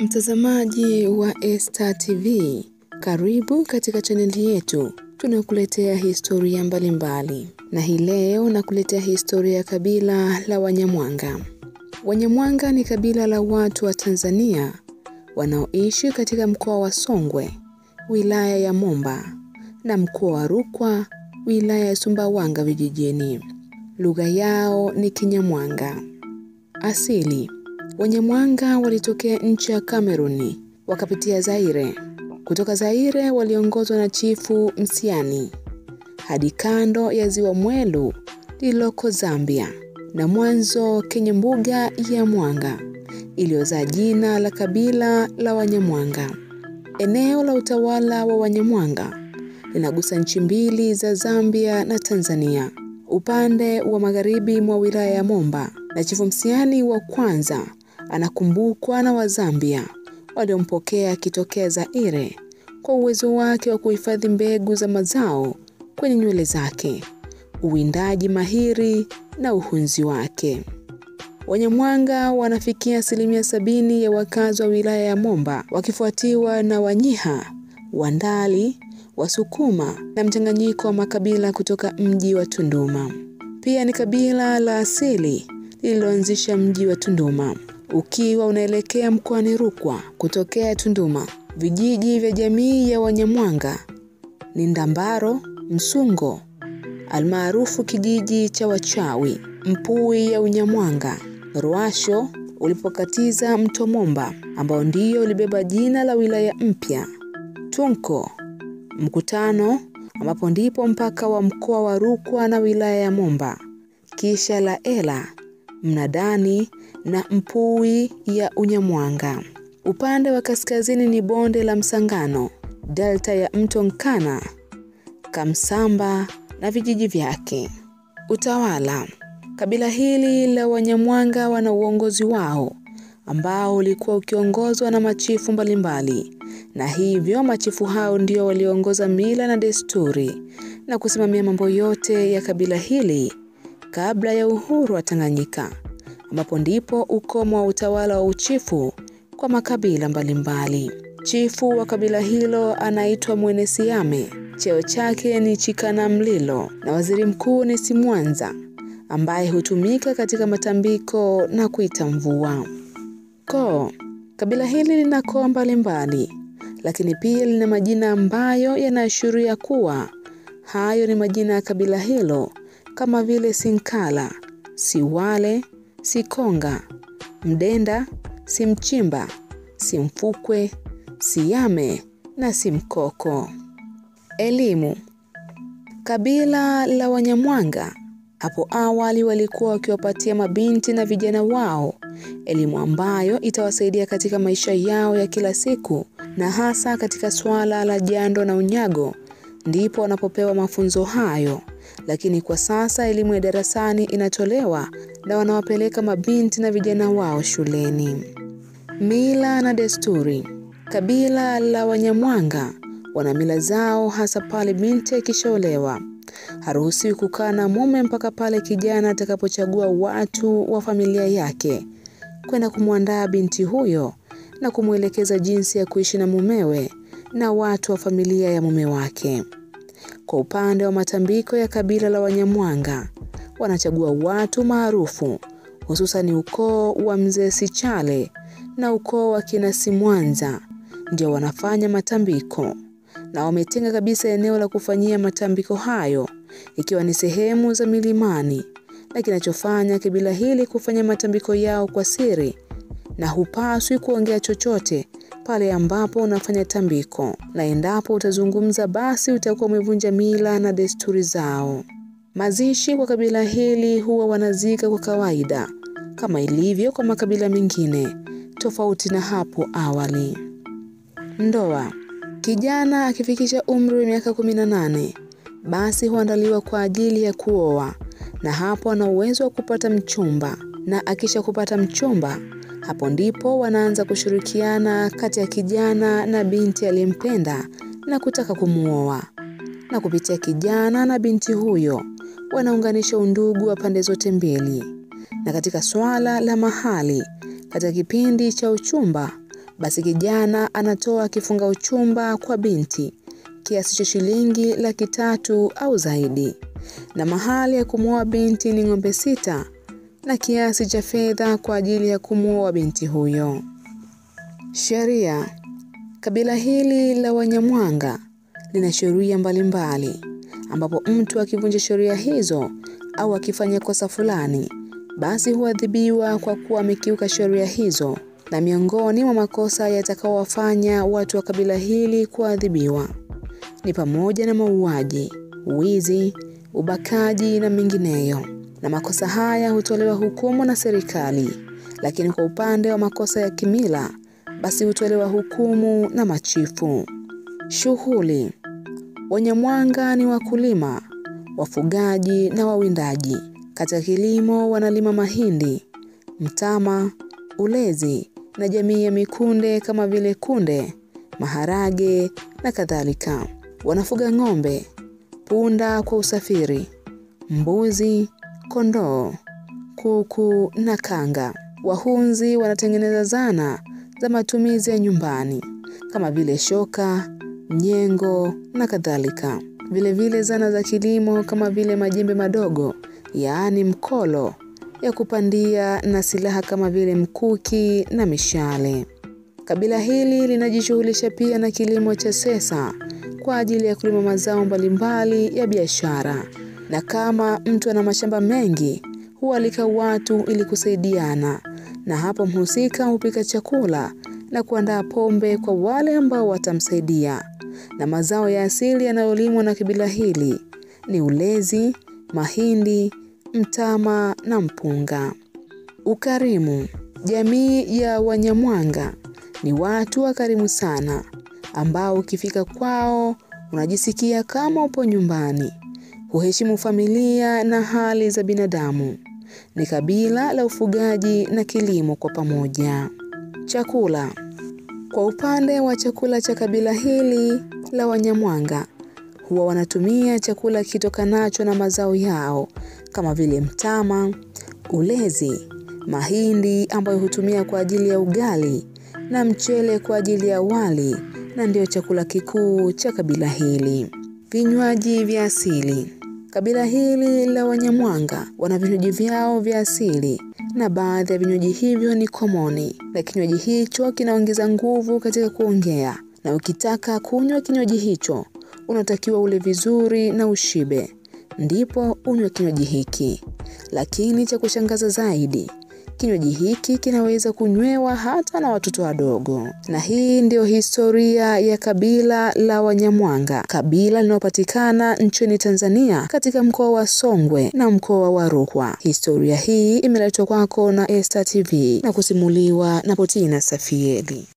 Mtazamaji wa Esta TV, karibu katika chaneli yetu. Tunakuletea historia mbalimbali mbali. Na hii leo nakuletea historia ya kabila la Wanyamwanga. Wanyamwanga ni kabila la watu wa Tanzania wanaoishi katika mkoa wa Songwe, wilaya ya Momba na mkoa wa Rukwa, wilaya ya Sumbawanga vijijini. Lugha yao ni Kinyamwanga. Asili Wanyamwanga walitokea nchi ya Kameruni wakapitia Zaire. Kutoka Zaire waliongozwa na chifu Msiani hadi kando ya ziwa Mwelu lililoko Zambia na mwanzo kwenye mbuga ya Mwanga iliyozaa jina la kabila la Wanyamwanga. Eneo la utawala wa Wanyamwanga linagusa nchi mbili za Zambia na Tanzania, upande wa magharibi mwa wilaya ya Momba, na chifu Msiani wa kwanza anakumbukwa na Wazambia waliompokea akitokea Zaire kwa uwezo wake wa kuhifadhi mbegu za mazao kwenye nywele zake, uwindaji mahiri na uhunzi wake. Wanyamwanga wanafikia asilimia sabini ya wakazi wa wilaya ya Momba wakifuatiwa na Wanyiha, Wandali, Wasukuma na mchanganyiko wa makabila kutoka mji wa Tunduma. Pia ni kabila la asili lililoanzisha mji wa Tunduma ukiwa unaelekea mkoani Rukwa kutokea Tunduma. Vijiji vya jamii ya Wanyamwanga ni Ndambaro, Msungo almaarufu kijiji cha Wachawi, Mpui ya Unyamwanga, Ruasho ulipokatiza mto Momba ambao ndio ulibeba jina la wilaya mpya, Tunko, Mkutano ambapo ndipo mpaka wa mkoa wa Rukwa na wilaya ya Momba, kisha la Ela, Mnadani na Mpui ya Unyamwanga. Upande wa kaskazini ni bonde la Msangano, delta ya mto Nkana, Kamsamba na vijiji vyake. Utawala. Kabila hili la Wanyamwanga wana uongozi wao ambao ulikuwa ukiongozwa na machifu mbalimbali, na hivyo machifu hao ndio waliongoza mila na desturi na kusimamia mambo yote ya kabila hili kabla ya uhuru wa Tanganyika, ambapo ndipo ukomo wa utawala wa uchifu kwa makabila mbalimbali mbali. Chifu wa kabila hilo anaitwa Mwenesiame, cheo chake ni Chikana Mlilo, na waziri mkuu ni Simwanza ambaye hutumika katika matambiko na kuita mvua. Koo. Kabila hili lina koo mbalimbali, lakini pia lina majina ambayo yanaashiria kuwa hayo ni majina ya kabila hilo kama vile Sinkala, Siwale, Sikonga, Mdenda, si mchimba, si mfukwe, si yame na si mkoko. Elimu. Kabila la Wanyamwanga hapo awali walikuwa wakiwapatia mabinti na vijana wao elimu ambayo itawasaidia katika maisha yao ya kila siku na hasa katika swala la jando na unyago ndipo wanapopewa mafunzo hayo. Lakini kwa sasa elimu ya darasani inatolewa na wanawapeleka mabinti na vijana wao shuleni. Mila na desturi. Kabila la Wanyamwanga wana mila zao hasa pale binti akishaolewa. Haruhusiwi kukaa na mume mpaka pale kijana atakapochagua watu wa familia yake kwenda kumwandaa binti huyo na kumwelekeza jinsi ya kuishi na mumewe na watu wa familia ya mume wake. Kwa upande wa matambiko ya kabila la Wanyamwanga, wanachagua watu maarufu hususan ukoo wa Mzee Sichale na ukoo wa kina Simwanza ndio wanafanya matambiko na wametenga kabisa eneo la kufanyia matambiko hayo ikiwa ni sehemu za milimani, na kinachofanya kabila hili kufanya matambiko yao kwa siri na hupaswi kuongea chochote pale ambapo unafanya tambiko, na endapo utazungumza basi utakuwa umevunja mila na desturi zao. Mazishi kwa kabila hili huwa wanazika kwa kawaida kama ilivyo kwa makabila mengine, tofauti na hapo awali. Ndoa. Kijana akifikisha umri wa miaka 18 basi huandaliwa kwa ajili ya kuoa, na hapo ana uwezo wa kupata mchumba, na akisha kupata mchumba hapo ndipo wanaanza kushirikiana kati ya kijana na binti aliyempenda na kutaka kumuoa, na kupitia kijana na binti huyo wanaunganisha undugu wa pande zote mbili. Na katika swala la mahali, katika kipindi cha uchumba, basi kijana anatoa kifunga uchumba kwa binti kiasi cha shilingi laki tatu au zaidi, na mahali ya kumwoa binti ni ng'ombe sita na kiasi cha fedha kwa ajili ya kumwoa binti huyo. Sheria. Kabila hili la Wanyamwanga lina sheria mbalimbali, ambapo mtu akivunja sheria hizo au akifanya kosa fulani, basi huadhibiwa kwa kuwa amekiuka sheria hizo, na miongoni mwa makosa yatakaowafanya watu wa kabila hili kuadhibiwa ni pamoja na mauaji, wizi, ubakaji na mengineyo. Na makosa haya hutolewa hukumu na serikali, lakini kwa upande wa makosa ya kimila basi hutolewa hukumu na machifu. Shughuli. Wanyamwanga ni wakulima, wafugaji na wawindaji. Katika kilimo wanalima mahindi, mtama, ulezi na jamii ya mikunde kama vile kunde, maharage na kadhalika. Wanafuga ng'ombe, punda kwa usafiri, mbuzi, kondoo, kuku na kanga. Wahunzi wanatengeneza zana za matumizi ya nyumbani kama vile shoka, nyengo na kadhalika. Vilevile zana za kilimo kama vile majembe madogo, yaani mkolo ya kupandia na silaha kama vile mkuki na mishale. Kabila hili linajishughulisha pia na kilimo cha sesa kwa ajili ya kulima mazao mbalimbali ya biashara, na kama mtu ana mashamba mengi hualika watu ili kusaidiana, na hapo mhusika hupika chakula na kuandaa pombe kwa wale ambao watamsaidia. Na mazao ya asili yanayolimwa na kibila hili ni ulezi, mahindi, mtama na mpunga. Ukarimu. Jamii ya Wanyamwanga ni watu wakarimu sana, ambao ukifika kwao unajisikia kama upo nyumbani. Huheshimu familia na hali za binadamu. Ni kabila la ufugaji na kilimo kwa pamoja. Chakula. Kwa upande wa chakula cha kabila hili la Wanyamwanga, huwa wanatumia chakula kitokanacho na mazao yao kama vile mtama, ulezi, mahindi ambayo hutumia kwa ajili ya ugali na mchele kwa ajili ya wali, na ndio chakula kikuu cha kabila hili. Vinywaji vya asili. Kabila hili la Wanyamwanga wana vinywaji vyao vya asili na baadhi ya vinywaji hivyo ni komoni, na kinywaji hicho kinaongeza nguvu katika kuongea, na ukitaka kunywa kinywaji hicho unatakiwa ule vizuri na ushibe, ndipo unywe kinywaji hiki. Lakini cha kushangaza zaidi, kinywaji hiki kinaweza kunywewa hata na watoto wadogo. Na hii ndiyo historia ya kabila la Wanyamwanga, kabila linalopatikana nchini Tanzania katika mkoa wa Songwe na mkoa wa Rukwa. Historia hii imeletwa kwako na Esta TV na kusimuliwa na Potina Safieli.